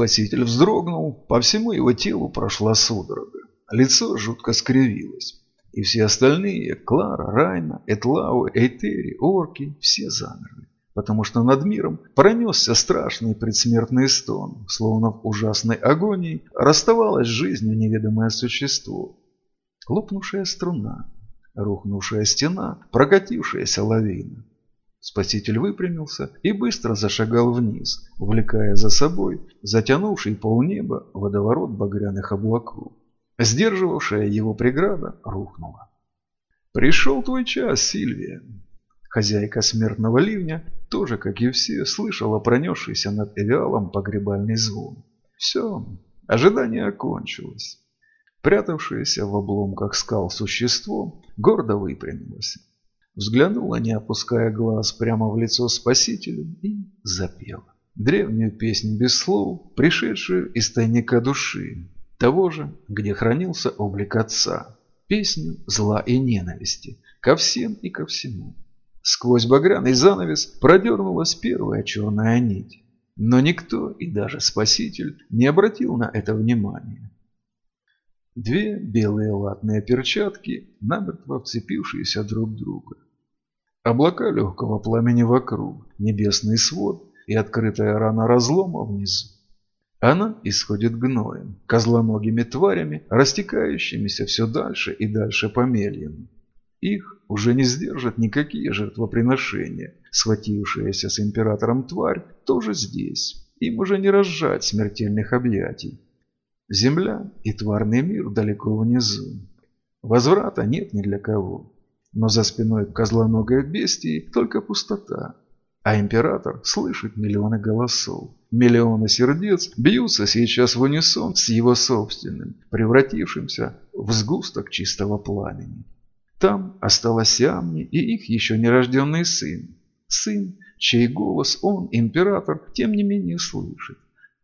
Спаситель вздрогнул, по всему его телу прошла судорога. Лицо жутко скривилось. И все остальные, Клара, Райна, Этлау, Эйтери, Орки, все замерли. Потому что над миром пронесся страшный предсмертный стон, словно в ужасной агонии расставалось с жизнью неведомое существо. Лопнувшая струна, рухнувшая стена, прокатившаяся лавина. Спаситель выпрямился и быстро зашагал вниз, увлекая за собой затянувший полнеба водоворот багряных облаков. Сдерживавшая его преграда рухнула. «Пришел твой час, Сильвия!» Хозяйка смертного ливня тоже, как и все, слышала пронесшийся над Эвиалом погребальный звон. Все, ожидание окончилось. Прятавшееся в обломках скал существо гордо выпрямилось. Взглянула, не опуская глаз, прямо в лицо спасителю и запела. Древнюю песню без слов, пришедшую из тайника души, того же, где хранился облик отца. Песню зла и ненависти ко всем и ко всему. Сквозь багряный занавес продернулась первая черная нить. Но никто, и даже Спаситель, не обратил на это внимания. Две белые латные перчатки, намертво вцепившиеся друг в друга. Облака легкого пламени вокруг, небесный свод и открытая рана разлома внизу. Она исходит гноем, козлоногими тварями, растекающимися все дальше и дальше по мельям. Их уже не сдержат никакие жертвоприношения. Схватившаяся с императором тварь тоже здесь. Им уже не разжать смертельных объятий. Земля и тварный мир далеко внизу. Возврата нет ни для кого. Но за спиной козлоногой бестии только пустота. А император слышит миллионы голосов. Миллионы сердец бьются сейчас в унисон с его собственным, превратившимся в сгусток чистого пламени. Там осталась Сиамни и их еще нерожденный сын. Сын, чей голос он, император, тем не менее слышит.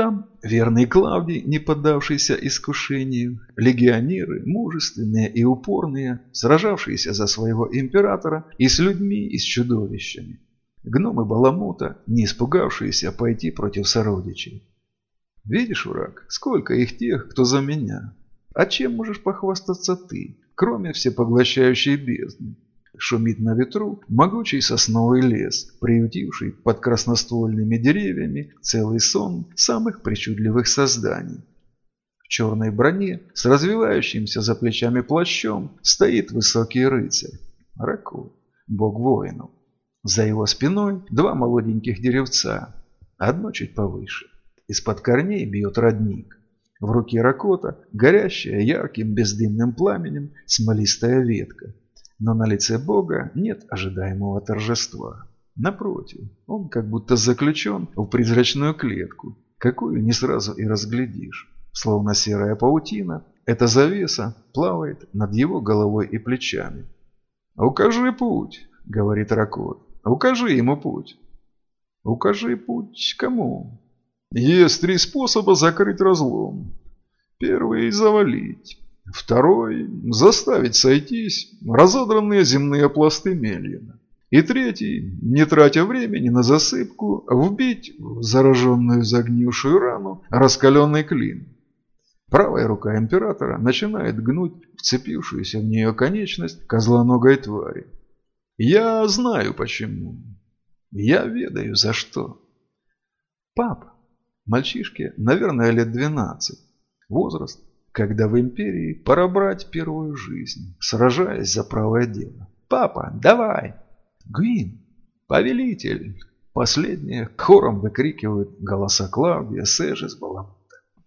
Там верный Клавдий, не поддавшийся искушению, легионеры, мужественные и упорные, сражавшиеся за своего императора и с людьми, и с чудовищами. Гномы Баламута, не испугавшиеся пойти против сородичей. Видишь, враг, сколько их тех, кто за меня. А чем можешь похвастаться ты? кроме всепоглощающей бездны. Шумит на ветру могучий сосновый лес, приютивший под красноствольными деревьями целый сон самых причудливых созданий. В черной броне с развивающимся за плечами плащом стоит высокий рыцарь. Раку, бог воинов. За его спиной два молоденьких деревца, одно чуть повыше. Из-под корней бьет родник. В руке Ракота горящая ярким бездымным пламенем смолистая ветка. Но на лице Бога нет ожидаемого торжества. Напротив, он как будто заключен в призрачную клетку, какую не сразу и разглядишь. Словно серая паутина, эта завеса плавает над его головой и плечами. «Укажи путь», — говорит Ракот. «Укажи ему путь». «Укажи путь кому?» Есть три способа закрыть разлом. Первый – завалить. Второй – заставить сойтись разодранные земные пласты Мельина. И третий, не тратя времени на засыпку, вбить в зараженную загнившую рану раскаленный клин. Правая рука императора начинает гнуть вцепившуюся в нее конечность козлоногой твари. Я знаю почему. Я ведаю за что. Пап, Мальчишке, наверное, лет 12. Возраст, когда в империи пора брать первую жизнь, сражаясь за правое дело. «Папа, давай!» «Гвин! Повелитель!» Последние хором выкрикивают голоса Клавдия, Сэжи с Баламута.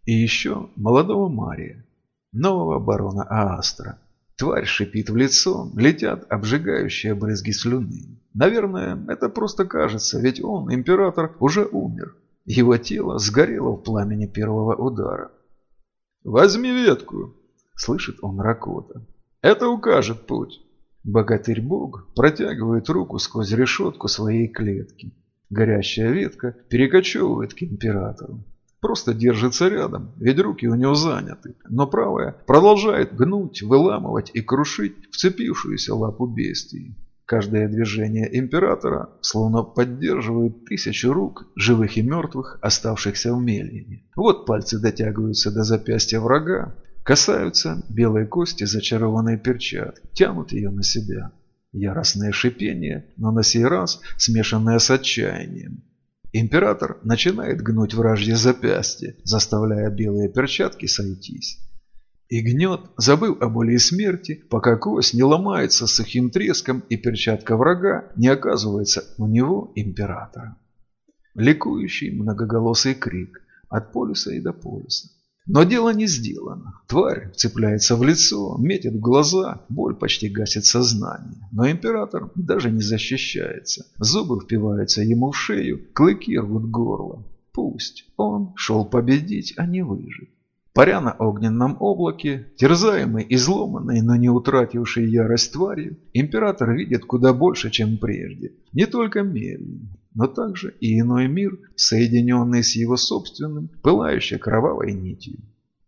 И еще молодого Мария, нового барона Аастра. Тварь шипит в лицо, летят обжигающие брызги слюны. Наверное, это просто кажется, ведь он, император, уже умер. Его тело сгорело в пламени первого удара. «Возьми ветку!» – слышит он Ракота. «Это укажет путь!» Богатырь-бог протягивает руку сквозь решетку своей клетки. Горящая ветка перекочевывает к императору. Просто держится рядом, ведь руки у него заняты. Но правая продолжает гнуть, выламывать и крушить вцепившуюся лапу бестии. Каждое движение императора словно поддерживает тысячу рук, живых и мертвых, оставшихся в Мельине. Вот пальцы дотягиваются до запястья врага, касаются белой кости зачарованной перчатки, тянут ее на себя. Яростное шипение, но на сей раз смешанное с отчаянием. Император начинает гнуть вражье запястье, заставляя белые перчатки сойтись. И гнет, забыв о боли и смерти, пока кость не ломается сухим треском и перчатка врага не оказывается у него императора. Ликующий многоголосый крик от полюса и до полюса. Но дело не сделано. Тварь цепляется в лицо, метит в глаза, боль почти гасит сознание. Но император даже не защищается. Зубы впиваются ему в шею, клыки рвут горло. Пусть он шел победить, а не выжить. Паря на огненном облаке, терзаемый, изломанный, но не утративший ярость тварью, император видит куда больше, чем прежде. Не только Мельни, но также и иной мир, соединенный с его собственным, пылающей кровавой нитью.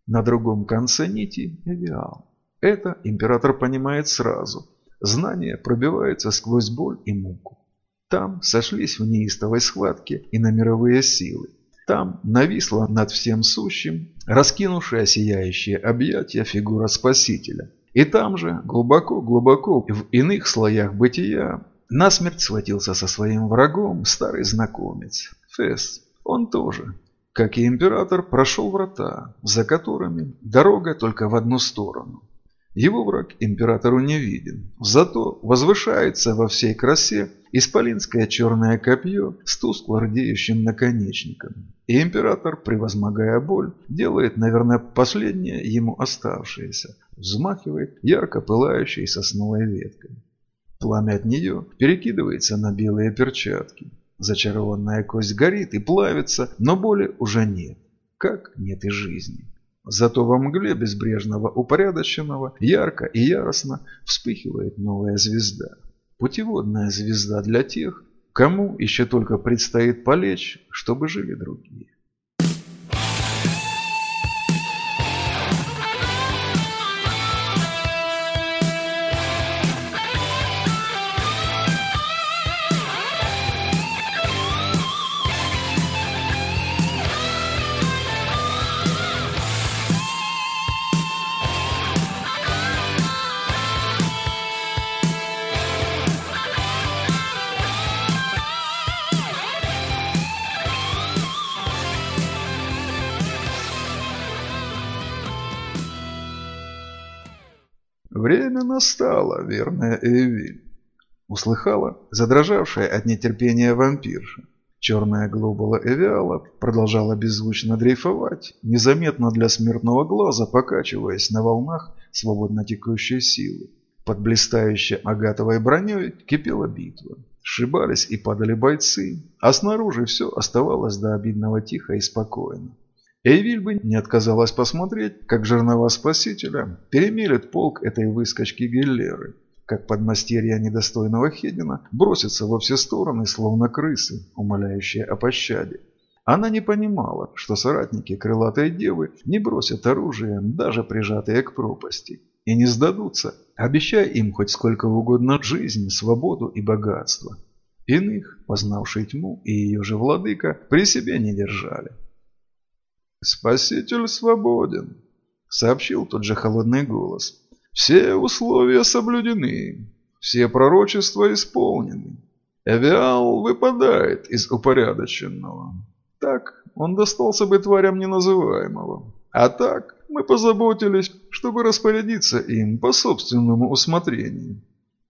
На другом конце нити – Эвиал. Это император понимает сразу. Знание пробивается сквозь боль и муку. Там сошлись в неистовой схватке и на мировые силы. Там нависла над всем сущим, раскинувшая сияющие объятия фигура Спасителя. И там же, глубоко-глубоко, в иных слоях бытия, Насмерть схватился со своим врагом старый знакомец. Фесс. Он тоже, как и император, прошел врата, за которыми дорога только в одну сторону. Его враг императору не виден, зато возвышается во всей красе исполинское черное копье с тускло рдеющим наконечником. И император, превозмогая боль, делает, наверное, последнее ему оставшееся, взмахивает ярко пылающей сосновой веткой. Пламя от нее перекидывается на белые перчатки. Зачарованная кость горит и плавится, но боли уже нет. Как нет и жизни. Зато во мгле безбрежного упорядоченного ярко и яростно вспыхивает новая звезда. Путеводная звезда для тех, кому еще только предстоит полечь, чтобы жили другие. «Время настало, верная Эвиль», — услыхала задрожавшая от нетерпения вампирша. Черная глобула Эвиала продолжала беззвучно дрейфовать, незаметно для смертного глаза покачиваясь на волнах свободно текущей силы. Под блистающей агатовой броней кипела битва. Сшибались и падали бойцы, а снаружи все оставалось до обидного тихо и спокойно. Эйвиль бы не отказалась посмотреть, как жернова спасителя перемелет полк этой выскочки Геллеры, как подмастерья недостойного Хедина бросятся во все стороны, словно крысы, умоляющие о пощаде. Она не понимала, что соратники крылатой девы не бросят оружие, даже прижатые к пропасти, и не сдадутся, обещая им хоть сколько угодно жизнь, свободу и богатство. Иных, познавший тьму и ее же владыка, при себе не держали. «Спаситель свободен», — сообщил тот же холодный голос. «Все условия соблюдены, все пророчества исполнены. Эвиал выпадает из упорядоченного. Так он достался бы тварям неназываемого. А так мы позаботились, чтобы распорядиться им по собственному усмотрению».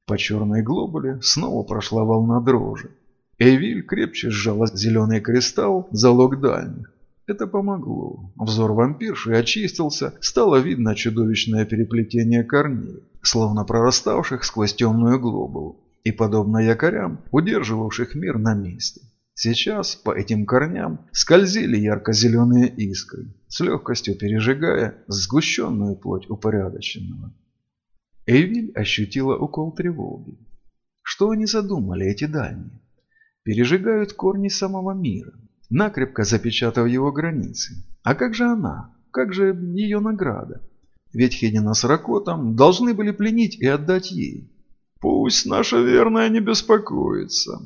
По черной глобуле снова прошла волна дрожи. Эвиль крепче сжала зеленый кристалл, залог дальних. Это помогло. Взор вампирши очистился, стало видно чудовищное переплетение корней, словно прораставших сквозь темную глобулу, и подобно якорям, удерживавших мир на месте. Сейчас по этим корням скользили ярко-зеленые искры, с легкостью пережигая сгущенную плоть упорядоченного. Эйвиль ощутила укол тревоги. Что они задумали, эти дальние? Пережигают корни самого мира накрепко запечатав его границы. А как же она? Как же ее награда? Ведь Хедина с Ракотом должны были пленить и отдать ей. Пусть наша верная не беспокоится.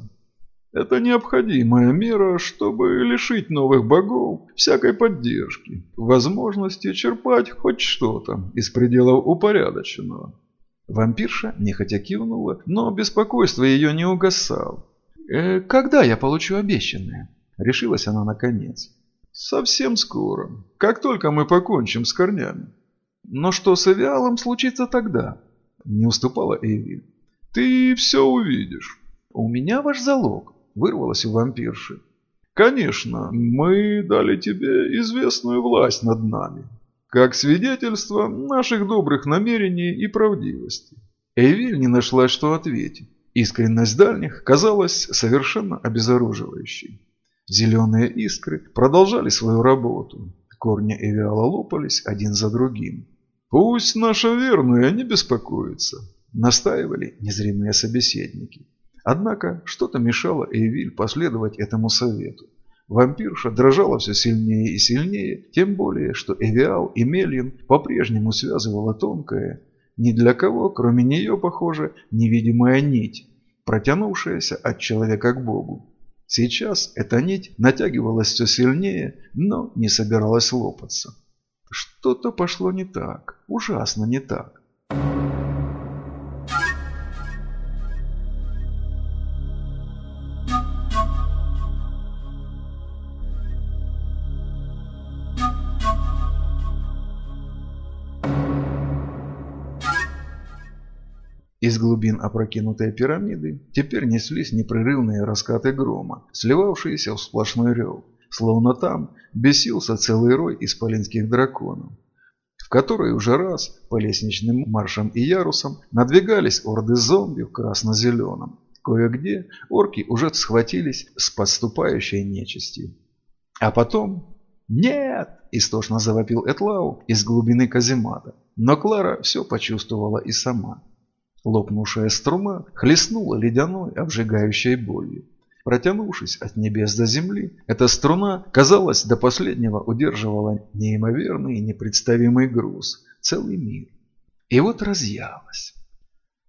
Это необходимая мера, чтобы лишить новых богов всякой поддержки, возможности черпать хоть что-то из пределов упорядоченного. Вампирша нехотя кивнула, но беспокойство ее не угасало. «Э, «Когда я получу обещанное?» – решилась она наконец. «Совсем скоро, как только мы покончим с корнями». «Но что с Эвиалом случится тогда?» – не уступала Эйвиль. «Ты все увидишь». «У меня ваш залог», – вырвалась у вампирши. «Конечно, мы дали тебе известную власть над нами, как свидетельство наших добрых намерений и правдивости». Эйвиль не нашла, что ответить. Искренность дальних казалась совершенно обезоруживающей. Зеленые искры продолжали свою работу. Корни Эвиала лопались один за другим. «Пусть наша верная не беспокоится», – настаивали незримые собеседники. Однако что-то мешало Эйвиль последовать этому совету. Вампирша дрожала все сильнее и сильнее, тем более, что Эвиал и Мельин по-прежнему связывала тонкая, ни для кого, кроме нее, похоже, невидимая нить, протянувшаяся от человека к Богу. Сейчас эта нить натягивалась все сильнее, но не собиралась лопаться. Что-то пошло не так, ужасно не так. Из глубин опрокинутой пирамиды теперь неслись непрерывные раскаты грома, сливавшиеся в сплошной рев, словно там бесился целый рой исполинских драконов, в который уже раз по лестничным маршам и ярусам надвигались орды зомби в красно-зеленом. Кое-где орки уже схватились с подступающей нечистью. А потом... «Нет!» – истошно завопил Этлау из глубины каземата. Но Клара все почувствовала и сама. Лопнувшая струма хлестнула ледяной, обжигающей болью. Протянувшись от небес до земли, эта струна, казалось, до последнего удерживала неимоверный и непредставимый груз, целый мир. И вот разъялась.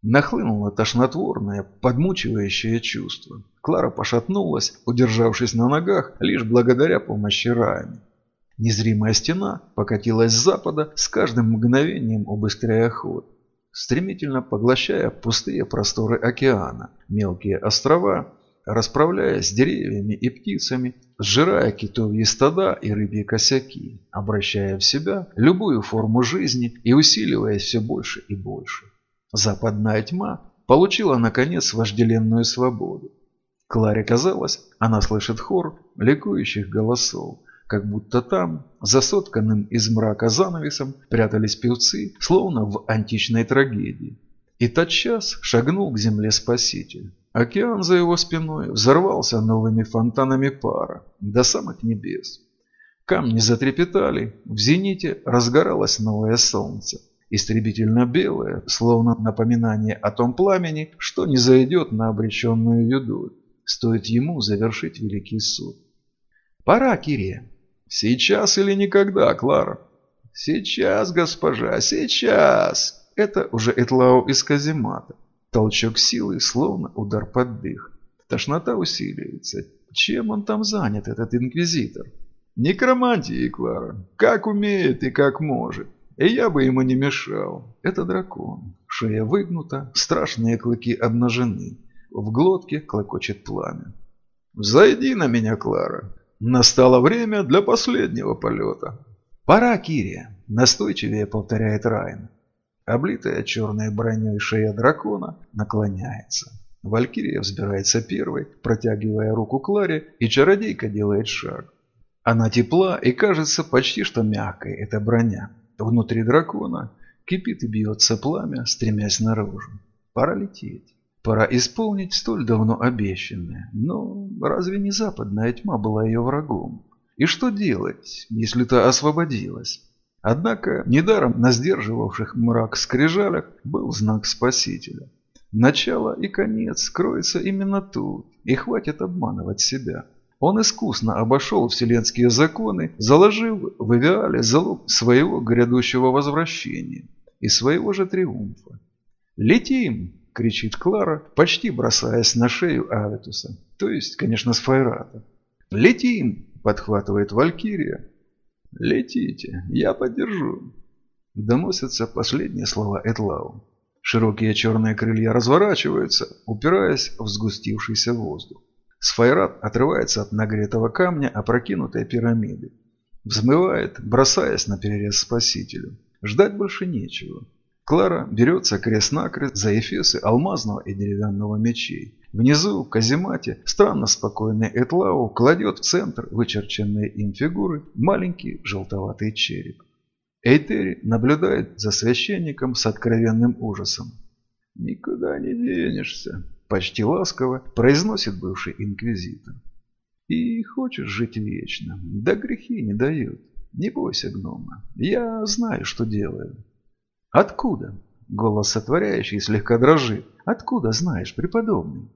Нахлынуло тошнотворное, подмучивающее чувство. Клара пошатнулась, удержавшись на ногах лишь благодаря помощи Райми. Незримая стена покатилась с запада, с каждым мгновением убыстряя ход стремительно поглощая пустые просторы океана, мелкие острова, расправляясь деревьями и птицами, сжирая китовьи стада и рыбьи косяки, обращая в себя любую форму жизни и усиливаясь все больше и больше. Западная тьма получила, наконец, вожделенную свободу. Кларе казалось, она слышит хор ликующих голосов, как будто там, за сотканным из мрака занавесом, прятались певцы, словно в античной трагедии. И тотчас шагнул к земле Спаситель. Океан за его спиной взорвался новыми фонтанами пара до самых небес. Камни затрепетали, в зените разгоралось новое солнце, истребительно белое, словно напоминание о том пламени, что не зайдет на обреченную юду, стоит ему завершить великий суд. «Пора, Кирия!» «Сейчас или никогда, Клара?» «Сейчас, госпожа, сейчас!» Это уже Этлау из каземата. Толчок силы, словно удар под дых. Тошнота усиливается. Чем он там занят, этот инквизитор? Некромантией, Клара. Как умеет и как может. И я бы ему не мешал. Это дракон. Шея выгнута, страшные клыки обнажены. В глотке клокочет пламя. «Взойди на меня, Клара. Настало время для последнего полета. «Пора, Кирия!» – настойчивее повторяет Райн. Облитая черной броней шея дракона наклоняется. Валькирия взбирается первой, протягивая руку Кларе, и чародейка делает шаг. Она тепла и кажется почти что мягкой, эта броня. Внутри дракона кипит и бьется пламя, стремясь наружу. Пора лететь. Пора исполнить столь давно обещанное. Но разве не западная тьма была ее врагом? И что делать, если та освободилась? Однако недаром на сдерживавших мрак скрижалях был знак Спасителя. Начало и конец кроется именно тут, и хватит обманывать себя. Он искусно обошел вселенские законы, заложив в Эвиале залог своего грядущего возвращения и своего же триумфа. «Летим!» — кричит Клара, почти бросаясь на шею Аветуса. То есть, конечно, с Файрата. «Летим!» — подхватывает Валькирия. «Летите, я поддержу!» Доносятся последние слова Этлау. Широкие черные крылья разворачиваются, упираясь в сгустившийся воздух. Сфайрат отрывается от нагретого камня опрокинутой пирамиды. Взмывает, бросаясь на перерез спасителю. Ждать больше нечего. Клара берется крест-накрест за эфесы алмазного и деревянного мечей. Внизу, в каземате, странно спокойный Этлау кладет в центр вычерченные им фигуры маленький желтоватый череп. Эйтери наблюдает за священником с откровенным ужасом. «Никуда не денешься», – почти ласково произносит бывший инквизитор. «И хочешь жить вечно, да грехи не дают. Не бойся, гнома, я знаю, что делаю». «Откуда?» – голос сотворяющий слегка дрожит. «Откуда знаешь, преподобный?»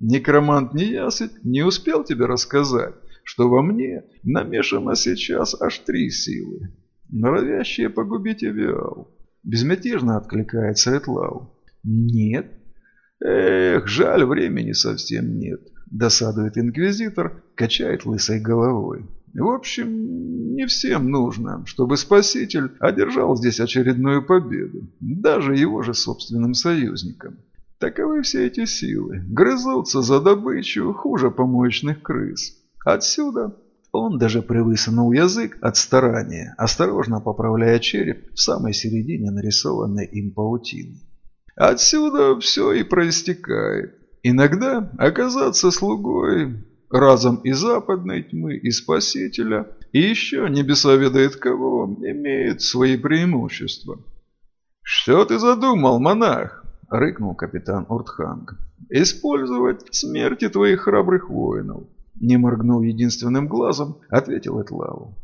«Некромант Неясыть не успел тебе рассказать, что во мне намешано сейчас аж три силы норовящие погубить Эвиал. Безмятежно откликается Этлау. Нет. Эх, жаль, времени совсем нет. Досадует инквизитор, качает лысой головой. В общем, не всем нужно, чтобы спаситель одержал здесь очередную победу, даже его же собственным союзникам. Таковы все эти силы. Грызутся за добычу хуже помоечных крыс. Отсюда он даже превысунул язык от старания, осторожно поправляя череп в самой середине нарисованной им паутины. Отсюда все и проистекает. Иногда оказаться слугой разом и западной тьмы, и спасителя, и еще небеса ведает кого, имеет свои преимущества. «Что ты задумал, монах?» – рыкнул капитан Уртханг. «Использовать смерти твоих храбрых воинов. Не моргнув единственным глазом, ответил Этлау.